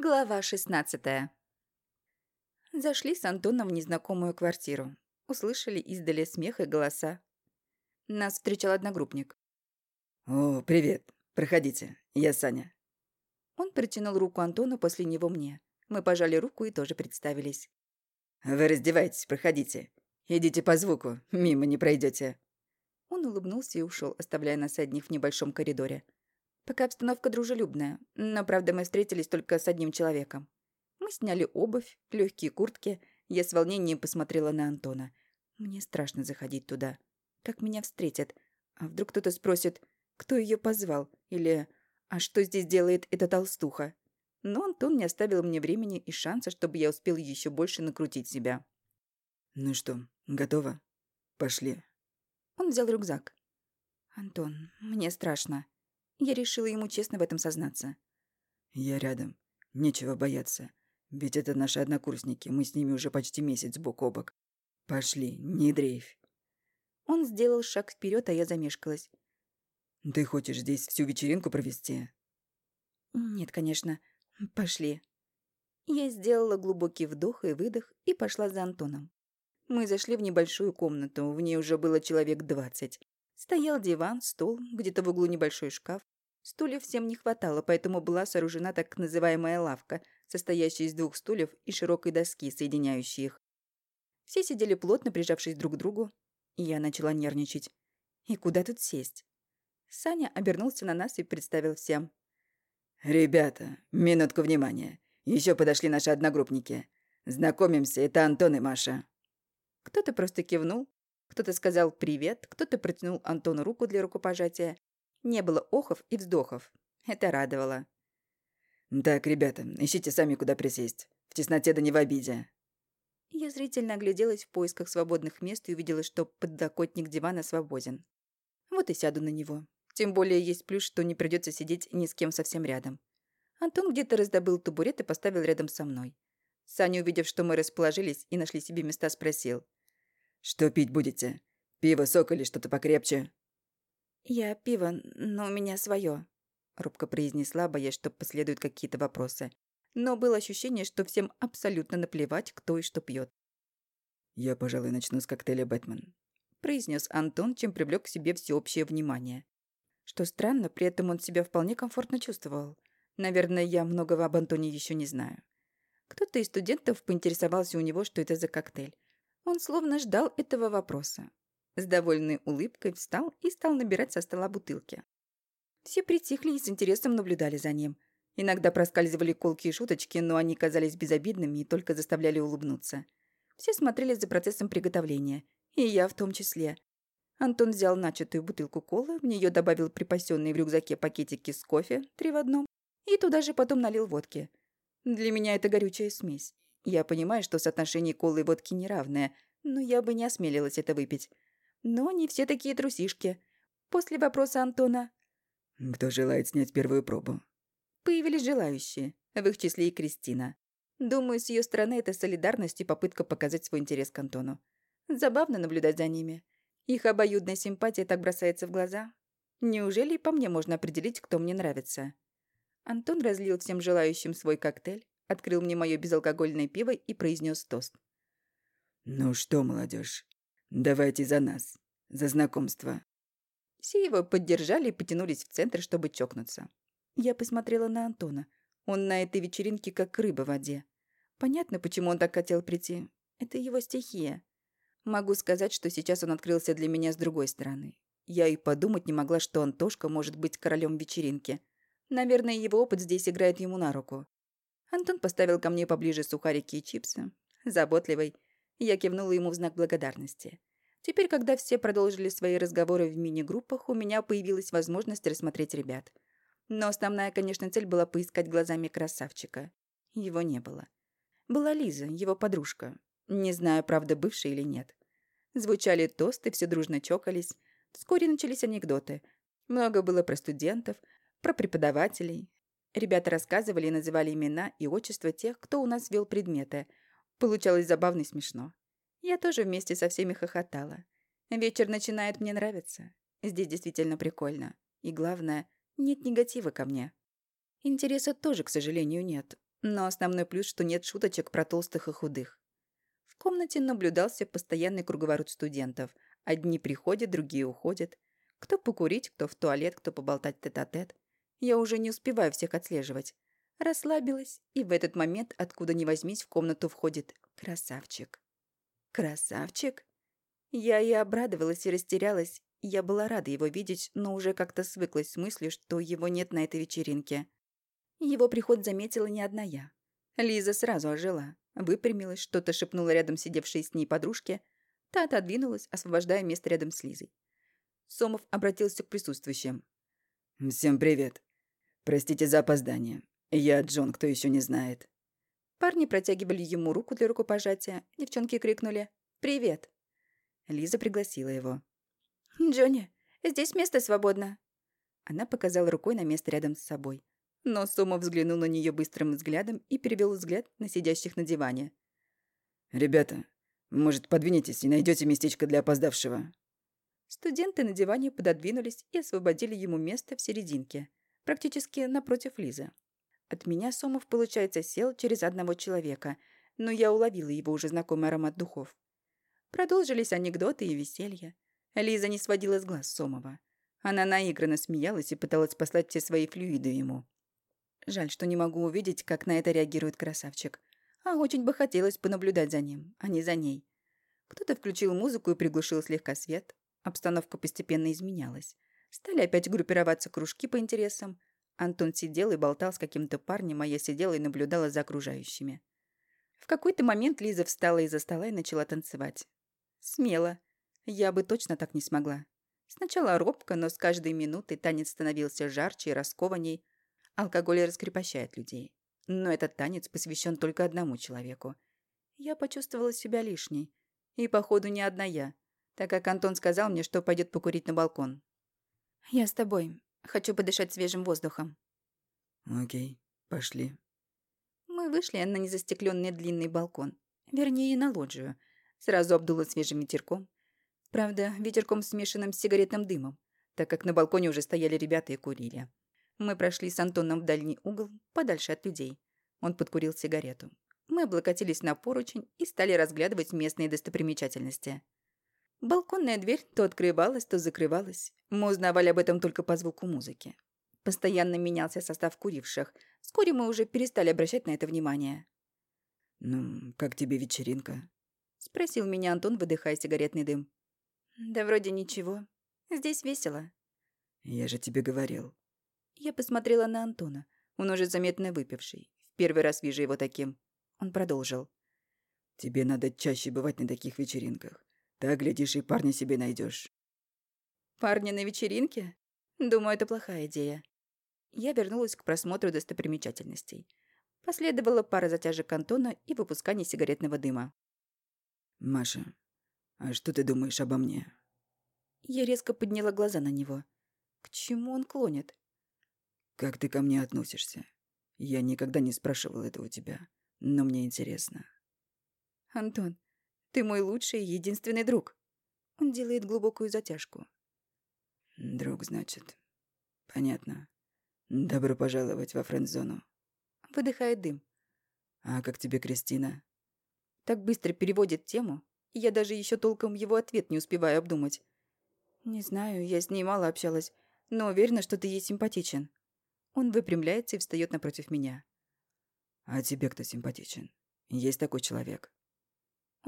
Глава 16 Зашли с Антоном в незнакомую квартиру. Услышали издали смех и голоса. Нас встречал одногруппник. «О, привет. Проходите. Я Саня». Он протянул руку Антону, после него мне. Мы пожали руку и тоже представились. «Вы раздевайтесь, проходите. Идите по звуку, мимо не пройдете. Он улыбнулся и ушел, оставляя нас одних в небольшом коридоре. Пока обстановка дружелюбная, но, правда, мы встретились только с одним человеком. Мы сняли обувь, легкие куртки. Я с волнением посмотрела на Антона. Мне страшно заходить туда. Как меня встретят? А вдруг кто-то спросит, кто ее позвал? Или «А что здесь делает эта толстуха?» Но Антон не оставил мне времени и шанса, чтобы я успел еще больше накрутить себя. «Ну что, готово? Пошли». Он взял рюкзак. «Антон, мне страшно». Я решила ему честно в этом сознаться. «Я рядом. Нечего бояться. Ведь это наши однокурсники. Мы с ними уже почти месяц бок о бок. Пошли, не дрейфь». Он сделал шаг вперед, а я замешкалась. «Ты хочешь здесь всю вечеринку провести?» «Нет, конечно. Пошли». Я сделала глубокий вдох и выдох и пошла за Антоном. Мы зашли в небольшую комнату, в ней уже было человек двадцать. Стоял диван, стол, где-то в углу небольшой шкаф. Стульев всем не хватало, поэтому была сооружена так называемая лавка, состоящая из двух стульев и широкой доски, соединяющей их. Все сидели плотно, прижавшись друг к другу, и я начала нервничать. И куда тут сесть? Саня обернулся на нас и представил всем. «Ребята, минутку внимания. Еще подошли наши одногруппники. Знакомимся, это Антон и Маша». Кто-то просто кивнул, кто-то сказал «привет», кто-то протянул Антону руку для рукопожатия. Не было охов и вздохов. Это радовало. «Так, ребята, ищите сами, куда присесть. В тесноте да не в обиде». Я зрительно огляделась в поисках свободных мест и увидела, что подоконник дивана свободен. Вот и сяду на него. Тем более есть плюс, что не придется сидеть ни с кем совсем рядом. Антон где-то раздобыл табурет и поставил рядом со мной. Саня, увидев, что мы расположились и нашли себе места, спросил. «Что пить будете? Пиво, сок или что-то покрепче?» «Я пиво, но у меня свое, робко произнесла, боясь, что последуют какие-то вопросы. Но было ощущение, что всем абсолютно наплевать, кто и что пьет. «Я, пожалуй, начну с коктейля «Бэтмен», — произнес Антон, чем привлек к себе всеобщее внимание. Что странно, при этом он себя вполне комфортно чувствовал. Наверное, я многого об Антоне еще не знаю. Кто-то из студентов поинтересовался у него, что это за коктейль. Он словно ждал этого вопроса. С довольной улыбкой встал и стал набирать со стола бутылки. Все притихли и с интересом наблюдали за ним. Иногда проскальзывали колки и шуточки, но они казались безобидными и только заставляли улыбнуться. Все смотрели за процессом приготовления, и я в том числе. Антон взял начатую бутылку колы, в нее добавил припасенные в рюкзаке пакетики с кофе, три в одном, и туда же потом налил водки. Для меня это горючая смесь. Я понимаю, что соотношение колы и водки неравное, но я бы не осмелилась это выпить. Но не все такие трусишки. После вопроса Антона... «Кто желает снять первую пробу?» Появились желающие, в их числе и Кристина. Думаю, с ее стороны это солидарность и попытка показать свой интерес к Антону. Забавно наблюдать за ними. Их обоюдная симпатия так бросается в глаза. Неужели и по мне можно определить, кто мне нравится? Антон разлил всем желающим свой коктейль, открыл мне мое безалкогольное пиво и произнес тост. «Ну что, молодежь, давайте за нас, за знакомство». Все его поддержали и потянулись в центр, чтобы чокнуться. Я посмотрела на Антона. Он на этой вечеринке как рыба в воде. Понятно, почему он так хотел прийти. Это его стихия. Могу сказать, что сейчас он открылся для меня с другой стороны. Я и подумать не могла, что Антошка может быть королем вечеринки. Наверное, его опыт здесь играет ему на руку. Антон поставил ко мне поближе сухарики и чипсы. Заботливый. Я кивнула ему в знак благодарности. Теперь, когда все продолжили свои разговоры в мини-группах, у меня появилась возможность рассмотреть ребят. Но основная, конечно, цель была поискать глазами красавчика. Его не было. Была Лиза, его подружка. Не знаю, правда, бывшая или нет. Звучали тосты, все дружно чокались. Вскоре начались анекдоты. Много было про студентов, про преподавателей, Ребята рассказывали и называли имена и отчества тех, кто у нас вел предметы. Получалось забавно и смешно. Я тоже вместе со всеми хохотала. Вечер начинает мне нравиться. Здесь действительно прикольно. И главное, нет негатива ко мне. Интереса тоже, к сожалению, нет. Но основной плюс, что нет шуточек про толстых и худых. В комнате наблюдался постоянный круговорот студентов. Одни приходят, другие уходят. Кто покурить, кто в туалет, кто поболтать тет-а-тет. -тет. Я уже не успеваю всех отслеживать. Расслабилась, и в этот момент, откуда ни возьмись, в комнату входит красавчик. Красавчик? Я и обрадовалась, и растерялась. Я была рада его видеть, но уже как-то свыклась с мыслью, что его нет на этой вечеринке. Его приход заметила не одна я. Лиза сразу ожила, выпрямилась, что-то шепнула рядом сидевшей с ней подружке. Та отодвинулась, освобождая место рядом с Лизой. Сомов обратился к присутствующим. «Всем привет. Простите за опоздание. Я Джон, кто еще не знает». Парни протягивали ему руку для рукопожатия. Девчонки крикнули «Привет!». Лиза пригласила его. «Джонни, здесь место свободно». Она показала рукой на место рядом с собой. Но Сомов взглянул на нее быстрым взглядом и перевел взгляд на сидящих на диване. «Ребята, может, подвинетесь и найдете местечко для опоздавшего?» Студенты на диване пододвинулись и освободили ему место в серединке, практически напротив Лизы. От меня Сомов, получается, сел через одного человека, но я уловила его уже знакомый аромат духов. Продолжились анекдоты и веселье. Лиза не сводила с глаз Сомова. Она наигранно смеялась и пыталась послать все свои флюиды ему. Жаль, что не могу увидеть, как на это реагирует красавчик. А очень бы хотелось понаблюдать за ним, а не за ней. Кто-то включил музыку и приглушил слегка свет. Обстановка постепенно изменялась. Стали опять группироваться кружки по интересам. Антон сидел и болтал с каким-то парнем, а я сидела и наблюдала за окружающими. В какой-то момент Лиза встала из-за стола и начала танцевать. Смело. Я бы точно так не смогла. Сначала робко, но с каждой минутой танец становился жарче и раскованней, Алкоголь раскрепощает людей. Но этот танец посвящен только одному человеку. Я почувствовала себя лишней. И, походу, не одна я, так как Антон сказал мне, что пойдет покурить на балкон. «Я с тобой. Хочу подышать свежим воздухом». «Окей, пошли». Мы вышли на незастекленный длинный балкон. Вернее, на лоджию. Сразу обдуло свежим ветерком. Правда, ветерком смешанным с сигаретным дымом, так как на балконе уже стояли ребята и курили. Мы прошли с Антоном в дальний угол, подальше от людей. Он подкурил сигарету. Мы облокотились на поручень и стали разглядывать местные достопримечательности. Балконная дверь то открывалась, то закрывалась. Мы узнавали об этом только по звуку музыки. Постоянно менялся состав куривших. Вскоре мы уже перестали обращать на это внимание. «Ну, как тебе вечеринка?» — спросил меня Антон, выдыхая сигаретный дым. «Да вроде ничего. Здесь весело». «Я же тебе говорил, я посмотрела на Антона. Он уже заметно выпивший. В первый раз вижу его таким. Он продолжил. «Тебе надо чаще бывать на таких вечеринках. Так, глядишь, и парня себе найдешь. «Парня на вечеринке? Думаю, это плохая идея». Я вернулась к просмотру достопримечательностей. Последовала пара затяжек Антона и выпускание сигаретного дыма. «Маша, а что ты думаешь обо мне?» Я резко подняла глаза на него. К чему он клонит? «Как ты ко мне относишься? Я никогда не спрашивал этого у тебя, но мне интересно». «Антон, ты мой лучший и единственный друг». Он делает глубокую затяжку. «Друг, значит. Понятно. Добро пожаловать во френд-зону». Выдыхает дым. «А как тебе Кристина?» Так быстро переводит тему, и я даже еще толком его ответ не успеваю обдумать. «Не знаю, я с ней мало общалась, но уверена, что ты ей симпатичен». Он выпрямляется и встает напротив меня. «А тебе кто симпатичен? Есть такой человек?»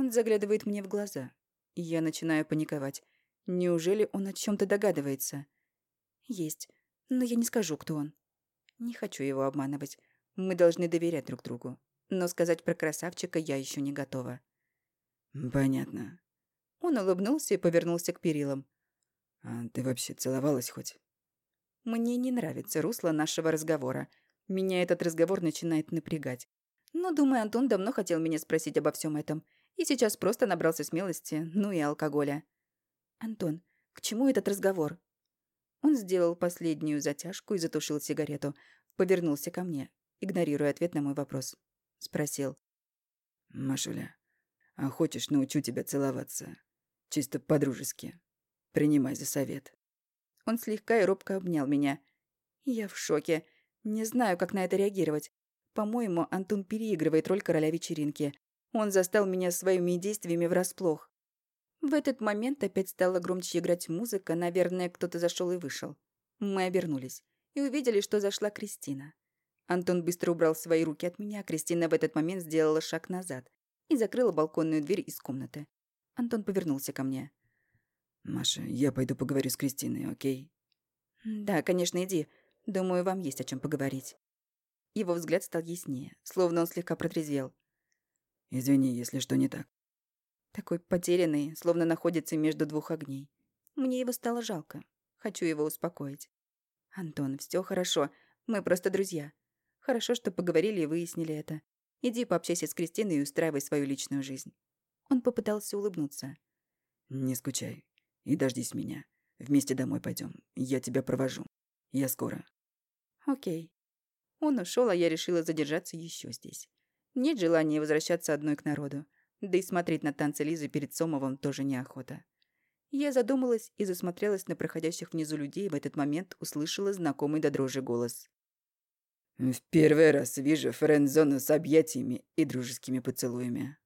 Он заглядывает мне в глаза, и я начинаю паниковать. Неужели он о чем то догадывается? Есть, но я не скажу, кто он. Не хочу его обманывать. Мы должны доверять друг другу. Но сказать про красавчика я еще не готова. «Понятно». Он улыбнулся и повернулся к перилам. «А ты вообще целовалась хоть?» Мне не нравится русло нашего разговора. Меня этот разговор начинает напрягать. Но, думаю, Антон давно хотел меня спросить обо всем этом. И сейчас просто набрался смелости, ну и алкоголя. «Антон, к чему этот разговор?» Он сделал последнюю затяжку и затушил сигарету. Повернулся ко мне, игнорируя ответ на мой вопрос. Спросил. «Машуля, а хочешь, научу тебя целоваться? Чисто по-дружески. Принимай за совет». Он слегка и робко обнял меня. Я в шоке. Не знаю, как на это реагировать. По-моему, Антон переигрывает роль короля вечеринки. Он застал меня своими действиями врасплох. В этот момент опять стала громче играть музыка, наверное, кто-то зашел и вышел. Мы обернулись и увидели, что зашла Кристина. Антон быстро убрал свои руки от меня, Кристина в этот момент сделала шаг назад и закрыла балконную дверь из комнаты. Антон повернулся ко мне. «Маша, я пойду поговорю с Кристиной, окей?» «Да, конечно, иди. Думаю, вам есть о чем поговорить». Его взгляд стал яснее, словно он слегка протрезвел. «Извини, если что не так». Такой потерянный, словно находится между двух огней. Мне его стало жалко. Хочу его успокоить. «Антон, все хорошо. Мы просто друзья. Хорошо, что поговорили и выяснили это. Иди пообщайся с Кристиной и устраивай свою личную жизнь». Он попытался улыбнуться. «Не скучай. И дождись меня. Вместе домой пойдем. Я тебя провожу. Я скоро». «Окей». Он ушел, а я решила задержаться еще здесь. Нет желания возвращаться одной к народу. Да и смотреть на танцы Лизы перед Сомовым тоже неохота. Я задумалась и засмотрелась на проходящих внизу людей, в этот момент услышала знакомый до дрожи голос. «В первый раз вижу френд-зону с объятиями и дружескими поцелуями».